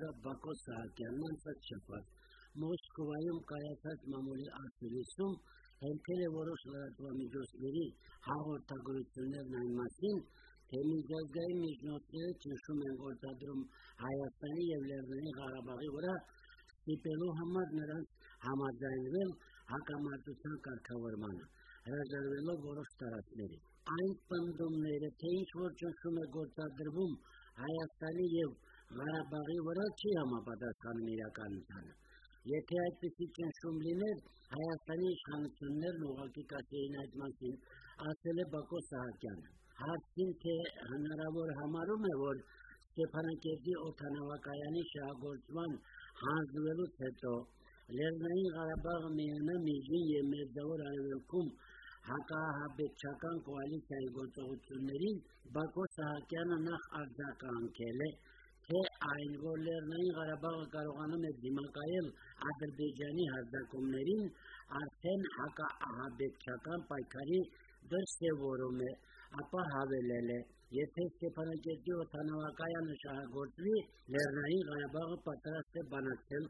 նախագահ Բակո Սահակյանն անցած շաբաթ Մոսկվայում կայացած մամուլի ասուլիսում հերքել է որոշ լրատվամիջոցների հաղորդագրություններն այն մասին, թե միջազգային միջնորդները ճնշում են գործադրում Հայաստանի եւ Լեռնային Ղարաբաղի վրա ստիպելու համար նրանց համաձայնվել հակամարտության կարգավորմանը, հրաժարվելով որոշ տարածքների այն պնդումները, թե ինչ որ ճնշում է գործադրվում Հայաստանի եւ Ղարաբաղի վրա չի համապատասխանում իրականությանը։ Եթե այդպիսի ճնշում լիներ, Հայաստանի իշխանություններն ուղղակի կասեին այդ մասին, ասել է Բակո Սահակյանը։ Հարցին թե հնարավոր համարում է, որ Ստեփանակերտի օթանավակայանի շահագործման հանձնվելուց հետո Լեռնային Ղարաբաղը միանա Միջին եւ Մերձավոր Արևելքում հակահաբեկչական կոալիցիայի գործողություններին Բակո Սահակյանը նախ արձագանքել է, թե այն, որ Լեռնային Ղարաբաղը կարողանում է դիմակայել Ադրբեջանի հարձակումներին, արդեն հակահաբեկչական պայքարի դրսևորում է, ապա հավելել է. Եթե Ստեփանակերտի օթանավակայանը շահագործվի, Լեռնային Ղարաբաղը պատրաստ է բանակցել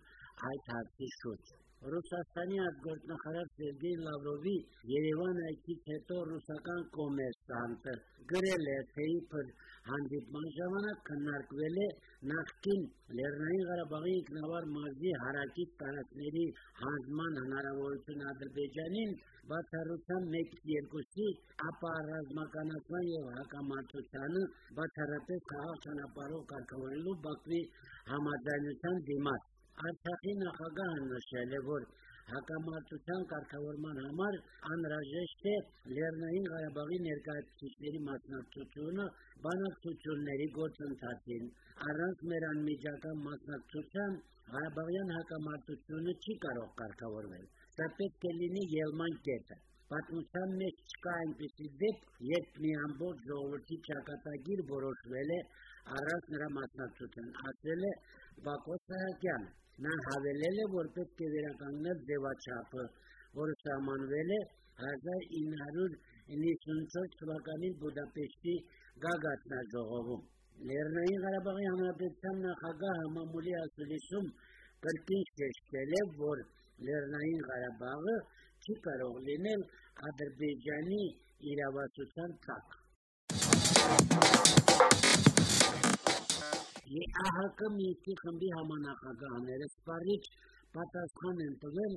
այդ հարցի շուրջ։ Ռուսաստանի արտգործնախարար Սերգեյ Լավրովի Երևան այցից հետո ռուսական կոմերսանտը գրել է, թե իբր հանդիպման ժամանակ քննարկվել է նախկին Լեռնային Ղարաբաղի ինքնավար մարզի հարակից տարածքների հանձնման հնարավորությունը Ադրբեջանին բացառության 1-2-ի, ապա ռազմականացման եւ հակամարտությանը բացառապես խաղաղ ճանապարհով կարգավորելու Բաքվի համաձայնության դիմաց Արցախի նախագահը նշել է, որ հակամարտության կարգավորման համար անհրաժեշտ է Լեռնային Ղարաբաղի ներկայացուցիչների մասնակցությունը բանակցությունների գործընթացին։ Առանց մեր անմիջական մասնակցության Ղարաբաղյան հակամարտությունը չի կարող կարգավորվել։ Դա պետք է լինի ելման կետը։ Պատմության մեջ չկա այնպիսի դեպք, երբ մի ամբողջ ժողովրդի ճակատագիր որոշվել է առանց նրա մասնակցության, ասել է Բակո Սահակյանը։ Նա հավելել է, որ պետք է վերականգնել ձևաչափը, որը սահմանվել է 1994 թվականին Բուդապեշտի Գագաթնաժողովում։ Լեռնային Ղարաբաղի Հանրապետության նախագահը մամուլի ասուլիսում կրկին շեշտել է, որ Լեռնային Ղարաբաղը չի կարող լինել Ադրբեջանի իրավասության տակ։ ԵԱՀԿ միստի խմբի համանախագահները սպառիչ պատասխան են տվել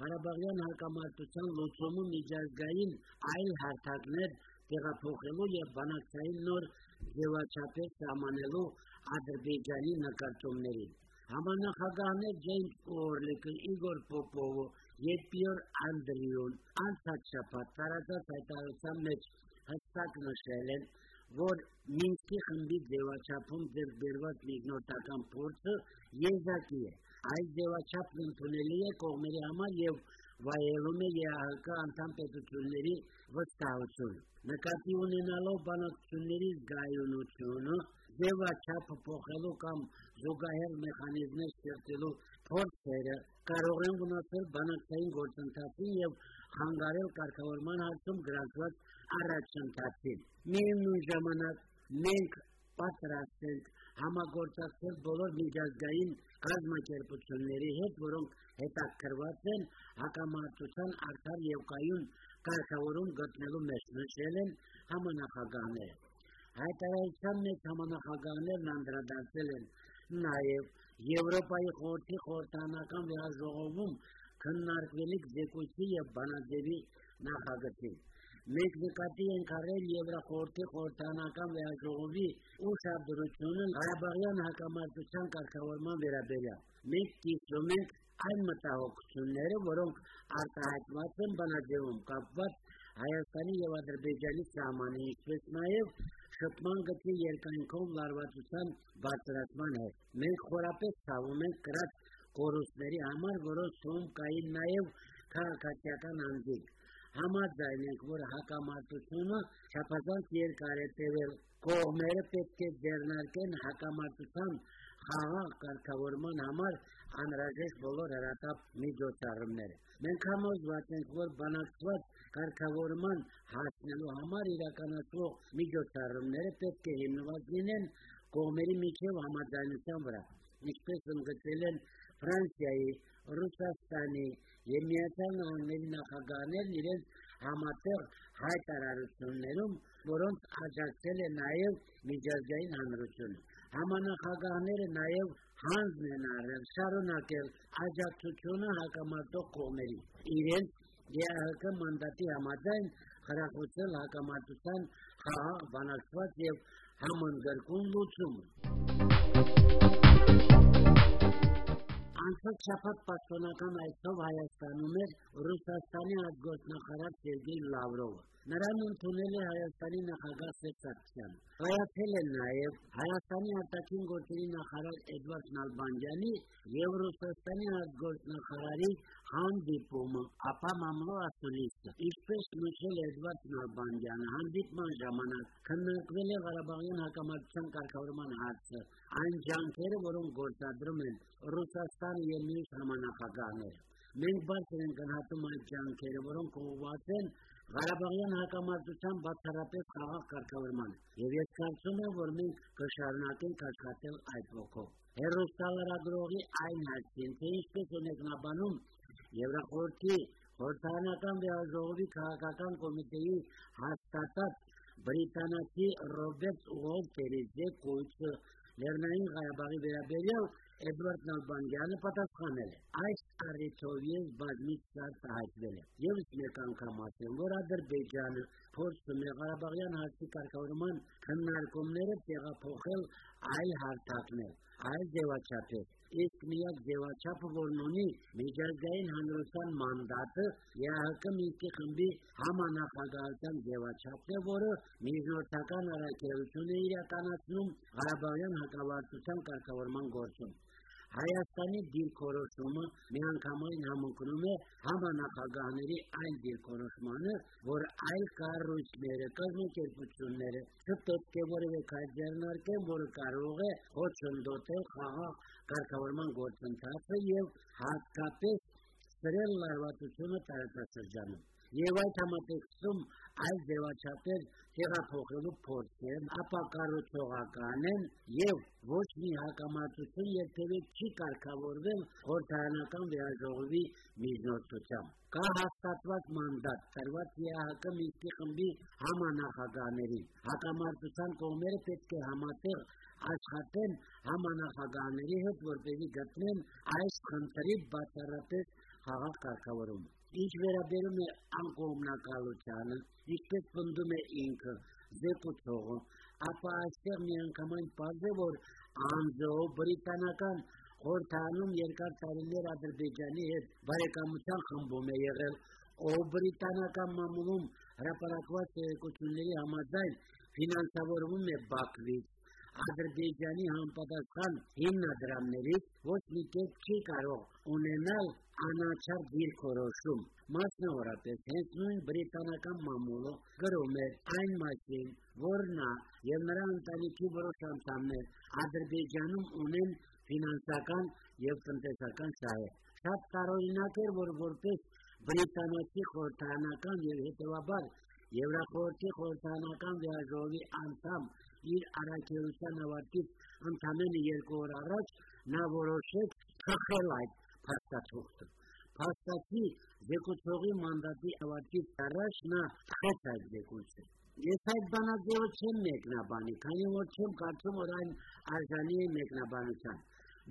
Ղարաբաղյան հակամարտության լուծումը միջազգային այլ հարթակներ տեղափոխելու եւ բանակցային նոր ձևաչափեր սահմանելու Ադրբեջանի նկարտումներին։ Համանախագահներ Ջեյմս Օրլիկը, Իգոր Պոպովը եւ Պիոր Անդրիուն անցած շաբաթ տարածած հայտարարության մեջ հստակ նշել են, որ Մինսկի խմբի ձևաչափում ձեռք բերված միջնորդական փորձը եզակի է։ Այս ձևաչափն ընդունելի է կողմերի համար եւ վայելում է ԵԱՀԿ անդամ պետությունների վստահությունը։ Նկատի ունենալով բանակցությունների զգայունությունը, ձևաչափը փոխելու կամ զուգահեռ մեխանիզմներ ստեղծելու փորձերը կարող են վնասել բանակցային գործընթացին եւ խանգարել կարգավորման հարցում գրանցված առաջընթացին։ Միևնույն ժամանակ մենք պատրաստ ենք համագործակցել բոլոր միջազգային կազմակերպությունների հետ, որոնք հետաքրված են հակամարտության արդար եւ կայուն կարգավորում գտնելու մեջ նշել են համանախագահները։ Հայտարարության մեջ համանախագահներն անդրադարձել են նաեւ Եվրոպայի խորհրդի խորհրդանական վեհաժողովում քննարկվելիք զեկույցի եւ բանաձևի նախագծին։ Մենք նկատի ենք առել Եվրախորհրդի խորհրդանական վեհաժողովի ուշադրությունը Ղարաբաղյան հակամարտության կարգավորման վերաբերյալ։ Մենք կիսում ենք այն մտահոգությունները, որոնք արտահայտված են բանաձևում կապված Հայաստանի եւ Ադրբեջանի սահմանի, ինչպես նաեւ շփման գծի երկայնքով լարվածության բարձրացման հետ։ Մենք խորապես ցավում ենք կրած կորուստների համար, որոնց թվում կային նաեւ քաղաքացիական անձինք համաձայն ենք, որ հակամարտությունը չափազանց երկար է տևել։ Կողմերը պետք է ձեռնարկեն հակամարտության խաղաղ կարգավորման համար անհրաժեշտ բոլոր հրատապ միջոցառումները։ Մենք համոզված ենք, որ բանակցված կարգավորման հասնելու համար իրականացվող միջոցառումները պետք է հիմնված լինեն կողմերի միջև համաձայնության վրա, ինչպես ընդգծել են Ֆրանսիայի, Ռուսաստանի եւ Միացյալ Նահանգների նախագահներն իրենց համատեղ հայտարարություններում, որոնց աջակցել է նաեւ միջազգային հանրությունը։ Համանախագահները նաեւ հանձն են առել շարունակել աջակցությունը հակամարտող կողմերի իրենց ԵԱՀԿ մանդատի համաձայն խրախուսել հակամարտության խաղաղ բանակցված եւ համընդգրկուն լուծումը Անցած շաբաթ պաշտոնական այցով Հայաստանում էր Ռուսաստանի արտգործնախարար Սերգեյ Լավրովը։ Նրան ընդունել է Հայաստանի նախագահ Սերժ Սարգսյանը։ Հայացել են նաև Հայաստանի արտաքին գործերի նախարար Էդվարդ Նալբանդյանի եւ Ռուսաստանի արտգործնախարարի հանդիպումը, ապա մամլո ասուլիսը։ Ինչպես նշել Էդվարդ Նալբանդյանը, հանդիպման ժամանակ քննարկվել է Ղարաբաղյան հակամարտության կարգավորման հարցը, այն ջանքերը, որոնք գործադրում են Ռուսաստանը եւ մյուս համանախագահները։ Մենք բարձր ենք գնահատում այդ ջանքերը, որոնք ուղղված են Ղարաբաղյան հակամարտության բացառապես խաղաղ կարգավորմանը, եւ ես կարծում եմ, որ մենք կշարունակենք աշխատել այդ ոգով։ Հերոստալարագրողի այն հարցին, թե ինչպես է մեկնաբանում Եվրախորհրդի խորհրդարանական վեհաժողովի քաղաքական կոմիտեի հաստատած բրիտանացի Ռոբերտ Ուոլտերի զեկույցը Լեռնային Ղարաբաղի վերաբերյալ Էդվարդ Նալբանդյանը պատասխանել է. այս առիթով ես բազմից արտահայտվել եմ։ Եվս մեկ անգամ ասեմ, որ Ադրբեջանը փորձում է Ղարաբաղյան հարցի կարգավորման քննարկումները տեղափոխել այլ հարթակներ, այլ ձևաչափեր իսկ միակ ձևաչափը, որն ունի միջազգային հանրության մանդատը, ԵԱՀԿ Մինսկի խմբի համանախագահության ձևաչափն է, որը միջնորդական առաքելություն է իրականացնում Ղարաբաղյան հակավարտության կարգավորման գործում։ Հայաստանի դիրքորոշումը միանգամայն համընկնում է համանախագահների այն դիրքորոշմանը, որ այլ կառույցները, կազմակերպությունները չպետք է որևէ քայլ ձեռնարկեն, որը կարող է խոչընդոտել խաղաղ կարգավորման գործընթացը եւ հատկապես սրել լարվածությունը տարածաշրջանում եւ այդ համատեքստում այլ ձևաչափեր տեղափոխելու փորձեր ապակառուցողական են եւ ոչ մի հակամարտություն երբևէ չի կարգավորվել խորհրդարանական վեհաժողովի միջնորդությամբ։ Կա հաստատված մանդատ տրված ԵԱՀԿ Մինսկի խմբի համանախագահներին։ Հակամարտության կողմերը պետք է համատեղ աշխատեն համանախագահների հետ, որպեսզի գտնեն այս խնդրի բացառապես խաղաղ կարգավորումը։ Ինչ վերաբերում է անկողմնակալությանը, ինչպես պնդում է ինքը զեկուցողը, ապա այստեղ միանգամայն պարզ է, որ անձով բրիտանական խորհրդանում երկար տարիներ Ադրբեջանի հետ բարեկամության խմբում է եղել, ով բրիտանական մամուլում հրապարակված երեկույթների համաձայն ֆինանսավորվում է Բաքվից, Ադրբեջանի համապատասխան հիմնադրամներից ոչ մի կերպ չի կարող ունենալ անաչար դիրքորոշում։ Մասնավորապես հենց նույն բրիտանական մամուլը գրում է այն մասին, որ նա եւ նրա ընտանիքի որոշ անդամներ Ադրբեջանում ունեն ֆինանսական եւ տնտեսական շահեր։ Շատ տարօրինակ էր, որ որպես բրիտանացի խորհրդարանական եւ հետեւաբար Եվրախորհրդի խորհրդարանական վեհաժողովի անդամ իր առաքելության ավարտից ընդամենը երկու օր առաջ նա որոշեց թխել այդ փաստաթուղթը։ Փաստացի զեկուցողի մանդատի ավարտից առաջ նա թխեց այդ զեկույցը։ Ես այդ բանաձևը չեմ մեկնաբանի, քանի որ չեմ կարծում, որ այն արժանի է մեկնաբանության։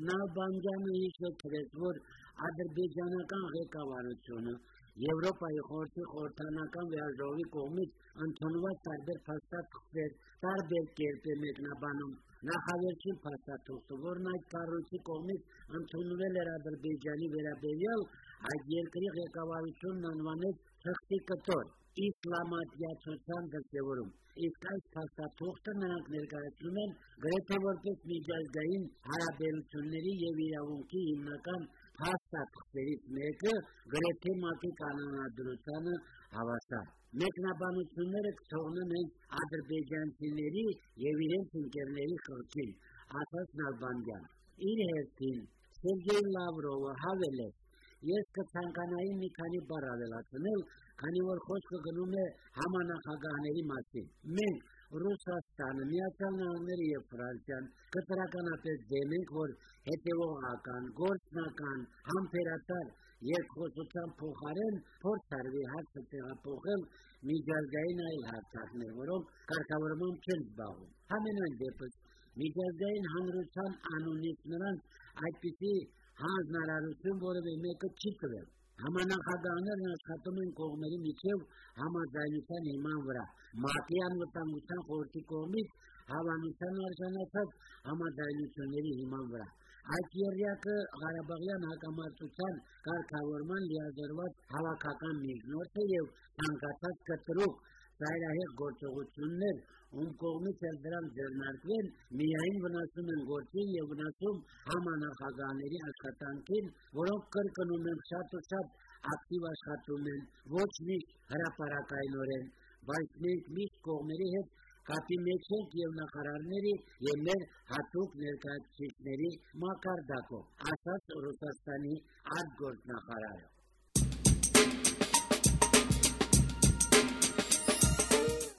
Նա բանջանը հիշեցրեց, որ ադրբեջանական ղեկավարությունը Եվրոպայի խորհրդի խորհրդանական վեհաժողովի կողմից ընդունված տարբեր փաստաթղթեր տարբեր կերպ է մեկնաբանում նախավերջին փաստաթուղթը, որն այդ կառույցի կողմից ընդունվել էր Ադրբեջանի վերաբերյալ, այդ երկրի ղեկավարությունն անվանեց թղթի կտոր իսլամատիացության դրսևորում։ Իսկ այս փաստաթուղթը նրանք ներկայացնում են գրեթե որպես միջազգային հարաբերությունների եւ իրավունքի հիմնական փաստաթղթերից մեկը գրեթե ՄԱԿ-ի կանոնադրությանը հավասար։ Մեկնաբանությունները կթողնեն հենց ադրբեջանցիների եւ իրենց ընկերների խորքին, ասաց Նալբանդյան։ Իր հերթին Սերգեյ Լավրովը հավելեց. Ես կցանկանայի մի քանի բառ ավելացնել քանի որ խոսքը գնում է համանախագահների մասին։ Մենք Ռուսաստանը, Միացյալ Նահանգները եւ Ֆրանսիան կտրականապես դեմ ենք, որ հետևողական, գործնական, համբերատար երկխոսության փոխարեն փորձ արվի հարցը տեղափոխել միջազգային այլ հարցակներ, որոնք կարգավորման չեն զբաղվում։ Համենայն դեպս միջազգային հանրության անունից նրանց այդպիսի հանրարարություն որևէ մեկը չի տվել։ Համանախագահներն աշխատում են կողմերի միջև համաձայնության հիման վրա։ ՄԱԿ-ի անվտանգության խորհրդի կողմից հավանության արժանացած համաձայնությունների հիման վրա։ Այդ երյակը Ղարաբաղյան հակամարտության կարգավորման լիազորված հավաքական միջնորդ է եւ ցանկացած կտրուկ ծայրահեղ գործողություններ, ում կողմից էլ դրանք ձեռնարկվեն, միայն վնասում են գործին եւ վնասում համանախագահների աշխատանքին, որոնք կրկնում են շատ ու շատ ակտիվ աշխատում են, ոչ միշտ հրաապարակայնորեն, բայց մենք միշտ կողմերի հետ կապի մեջ ենք եւ նախարարների եւ մեր հատուկ ներկայացուցիչների մակարդակով, ասաց Ռուսաստանի արտգործնախարարը։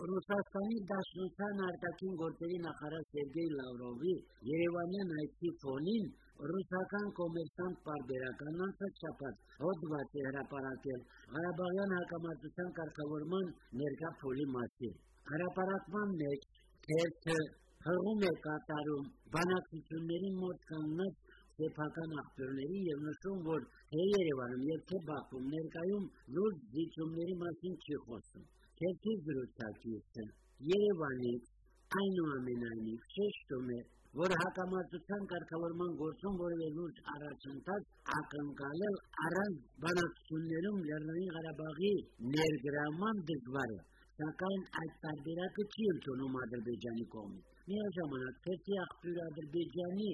Ռուսաստանի Դաշնության արտաքին գործերի նախարար Սերգեյ Լավրովի Երևանյան այցի ֆոնին ռուսական կոմերսանտ բարբերական անցած հոդված է հրապարակել Ղարաբաղյան հակամարտության կարգավորման ներկա փոլի մասին։ Հրապարակման մեջ թերթը հղում է կատարում բանակցությունների մոտ կանգնած սեփական աղբյուրների եւ նշում, որ թե Երևանում եւ թե Բաքվում ներկայում լուրջ զիջումների մասին չի խոսում թերթի զրուցակիցը Երևանից այնուամենայնիվ շեշտում է, որ հակամարտության կարգավորման գործում որևէ լուրջ առաջընթաց ակնկալել առանց բանակցություններում Լեռնային Ղարաբաղի ներգրավման դժվար է, սակայն այդ տարբերակը չի ընդունում Ադրբեջանի կողմից։ Միաժամանակ թերթի աղբյուր Ադրբեջանի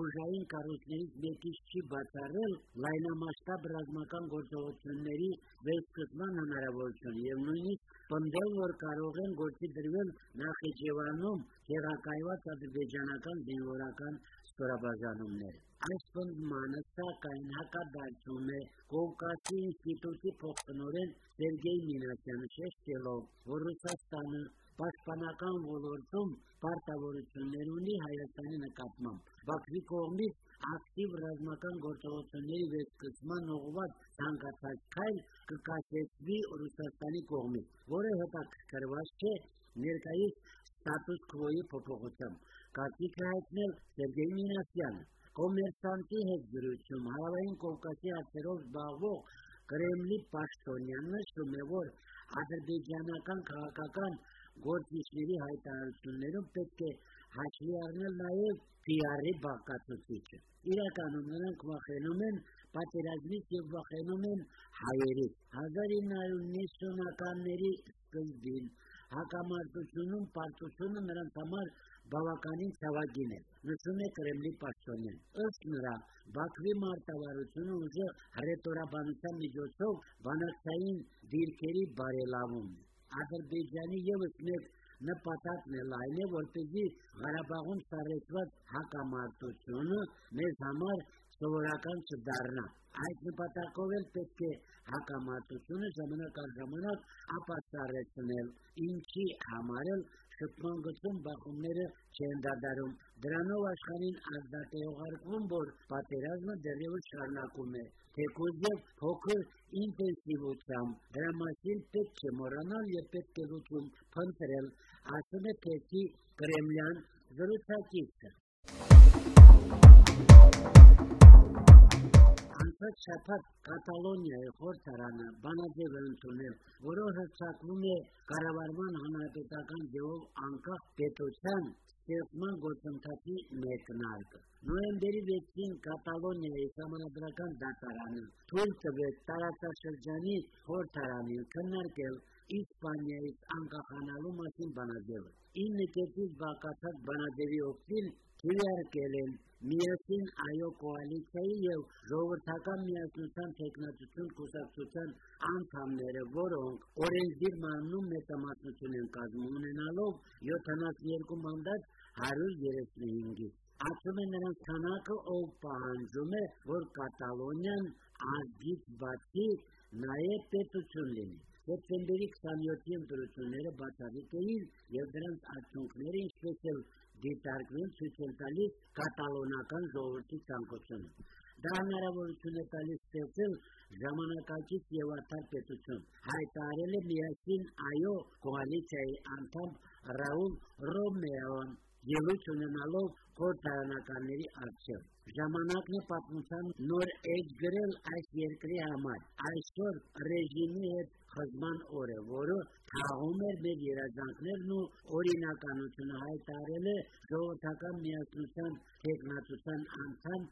ուժային կառույցներից մեկից չի բացառել լայնամասշտաբ ռազմական գործողությունների վերսկսման հնարավորություն եւ նույնիսկ պնդել, որ կարող են գործի դրվել Նախիջևանում տեղակայված ադրբեջանական զինվորական ստորաբաժանումներ։ Այս պնդմանը սակայն հակադարձում է Կովկասի ինստիտուտի փոխտնօրեն Սերգեյ Մինասյանը շեշտելով, որ Ռուսաստանը պաշտպանական ոլորտում պարտավորություններ ունի Հայաստանի նկատմամբ։ Բաքվի կողմից ակտիվ ռազմական գործողությունների վերսկսման ուղղված ցանկացած քայլ կկասեցվի Ռուսաստանի կողմից, որը հետաքրքրված չէ ներկայիս ստատուս քվոյի փոփոխությամբ։ Կարծիքը հայտնել Սերգեյ Մինասյանը կոմերսանտի հետ զրույցում հարավային Կովկասի հարցերով զբաղվող Կրեմլի պաշտոնյան նշում է, որ ադրբեջանական քաղաքական գործիչների հայտարարություններում պետք է հաշվի առնել նաև PR-ի բաղկացուցիչը։ Իրականում նրանք վախենում են պատերազմից եւ վախենում են հայերից։ 1990-ականների սկզբին հակամարտությունում պարտությունը նրանց համար բավականին ցավագին է։ Նշում է Կրեմլի պաշտոնյան։ Ըստ նրա, Բաքվի մարտավարությունը ուժեղ հռետորաբանության միջոցով բանակցային դիրքերի բարելավում է։ Ադրբեջանի եւս մեկ նպատակն էլ այն է, որպեսզի Ղարաբաղում սարեցված հակամարտությունը մեզ համար սովորական չդառնա։ Այդ նպատակով էլ պետք է հակամարտությունը ժամանակ առ ժամանակ ապացառեցնել, ինչի համար էլ շփման գծում բախումները չեն դադարում։ Դրանով աշխարհին ազդատեողարկվում, որ պատերազմը դեռևս շարունակում է, թեկուզ եւ փոքր ինտենսիվությամբ։ Դրա մասին պետք չէ մոռանալ եւ պետք է լուծում փնտրել, ասում է Թեթի Կրեմլյան զրուցակիցը։ Անցած շաբաթ Կատալոնիայի խորհրդարանը բանաձև է ընդունել, որով հրցակվում է կառավարման հանրապետական ձևով անկախ պետության ստեղծման գործընթացի մեկնարկը։ Նոյեմբերի 6-ին Կատալոնիայի համանդրական դատարանը թույլ տվեց տարածաշրջանի խորհրդարանին քննարկել Իսպանիայից անկախանալու մասին բանաձևը։ 9 կետից բաղկացած բանաձևի օգտին քվեարկել են միասին այո կոալիցիայի եւ ժողովրդական միասնության տեխնացություն կուսակցության անդամները, որոնք օրենսդիր մարմնում մեծամասնություն են կազմում ունենալով 72 մանդատ 135-ի։ Ասում է նրանց քանակը, ով պահանջում է, որ Կատալոնիան ազգից բացի նաև պետություն լինի։ Սեպտեմբերի 27-ի ընտրությունները բացառիկ էին եւ դրանց արդյունքները ինչպես էլ են տալիս կատալոնական ժողովրդի ցանկությունը։ Դա հնարավորություն է տալիս ստեղծել ժամանակակից եւ արդար պետություն։ Հայտարարել է միասին այո կոալիցիայի անդամ Ռաուլ Ռոմեոն ելույթ ունենալով խորհրդարանականների առջև։ Ժամանակն է պատմության նոր էջ գրել այս երկրի համար։ Այսօր ռեժիմի հետ խզման օրը, որը թաղում էր մեր երազանքներն ու օրինականությունը հայտարել է ժողովրդական միասնության տեխնացության անդամ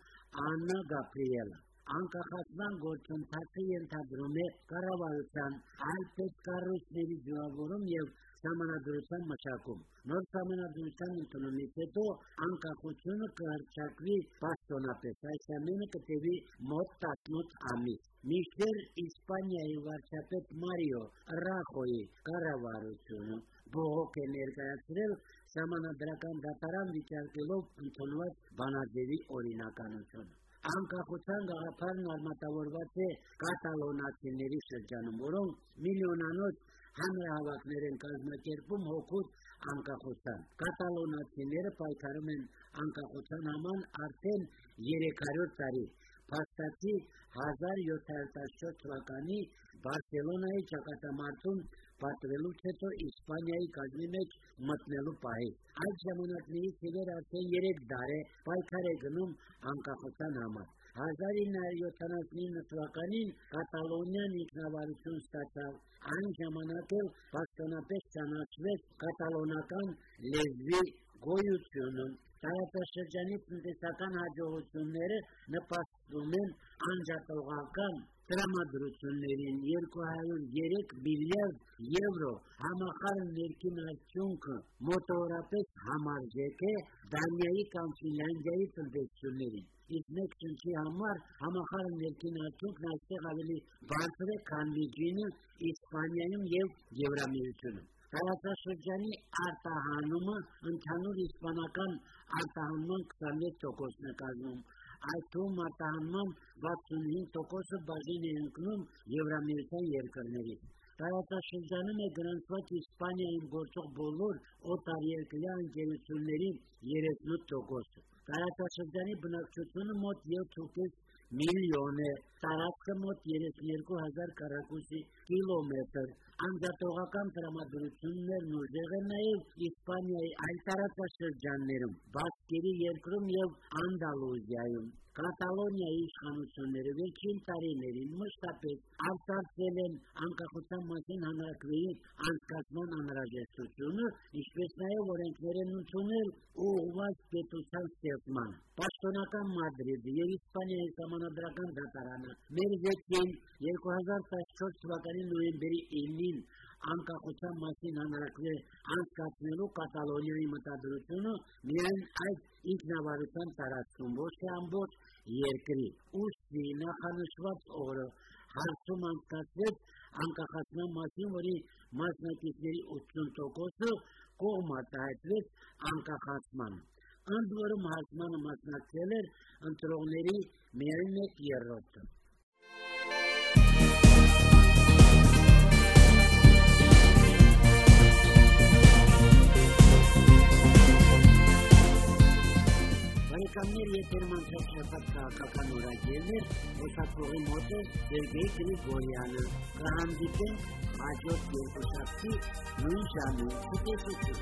Աննա Գաբրիելը անկախացման գործընթացը ենթադրում է կառավարության այլ պետքառույցների ձևավորում եւ համանadrության մշակում։ Նոր համանadrության ընդունումից հետո անկախությունը կհրճակվի պաշտոնապես, այս ամենը կտևի մոտ 18 ամիս։ Միշտեր Իսպանիայի վարչապետ Մարիո Ռախոյի կառավարությունը բողոք է ներկայացրել համանadrական դատարան վիճարկելով ընդունված բանաձևի օրինականությունը անկախության գաղափարն արմատավորված է կատալոնացիների շրջանում, որոնք միլիոնանոց հանրահավաքներ են կազմակերպում հոգուց անկախության։ Կատալոնացիները պայքարում են անկախության համար արդեն 300 տարի։ Փաստացի 1714 թվականի Բարսելոնայի ճակատամարտում պատվելուց հետո Իսպանիայի կազմի մեջ մտնելու պահից։ Այդ ժամանակներից ի վեր արդեն 3 դար է պայքար է գնում անկախության համար։ 1979 թվականին Կատալոնիան ինքնավարություն ստացավ։ Այն ժամանակ էլ պաշտոնապես ճանաչվեց կատալոնական լեզվի գոյությունը։ Տարածաշրջանի տնտեսական հաջողությունները նպաստում են անջատողական տրամադրություններին 203 միլիարդ եվրո համախառն ներքին արդյունքը մոտավորապես համարժեք է Դանիայի կամ Ֆինլանդիայի տնտեսություններին իսկ մեկ շնչի համար համախառն ներքին արդյունքն այստեղ ավելի բարձր է, քան Վիջինը, Իսպանիայում եւ Եվրամիությունում։ Տարածաշրջանի արտահանումը ընդհանուր իսպանական արտահանման 26%-ն է կազմում, այդ թվում արտահանման 65%-ը բաժին է ընկնում Եվրամիության երկրներից։ Տարածաշրջանում է գրանցված Իսպանիայում գործող բոլոր օտարերկրյա ընկերությունների 38%-ը։ Տարածաշրջանի բնակչությունը մոտ 7.5 միլիոն է, տարածքը մոտ 32000 քառակուսի կիլոմետր։ Անդատողական տրամադրություններն ուժեղ են նաև Իսպանիայի այլ տարածաշրջաններում, Բասկերի երկրում եւ Անդալուզիայում։ Կատալոնիայի իշխանությունները վերջին տարիներին մշտապես արտարծել են անկախության մասին հանրակրվեի անցկացման անհրաժեշտությունը, ինչպես նաև օրենքներ են ընդունել ուղղված պետության ստեղծման։ Պաշտոնական Մադրիդը եւ Իսպանիայի համանդրական դատարանը մեր վեցին 2014 թվականի նոյեմբերի 9-ին անկախության մասին հանրակրվե անցկացնելու Կատալոնիայի մտադրությունը միայն այդ ինքնավարության տարածքում ոչ թե ամբողջ երկրի։ Ուստի նախանշված օրը հարցում անցկացվեց անկախացման մասին, որի մասնակիցների 80%-ը կողմ արտահայտվեց անկախացման։ Ընդ որում հարցմանը մասնակցել էր ընտրողների միայն 1/3-ը։ քաղաքական ուրագելներ հեշակողի մոտ է Սերգեյ Գրիգորյանը։ Կհանդիպենք հաջորդ երկուշաբթի նույն ժամին։ Ցտեսություն։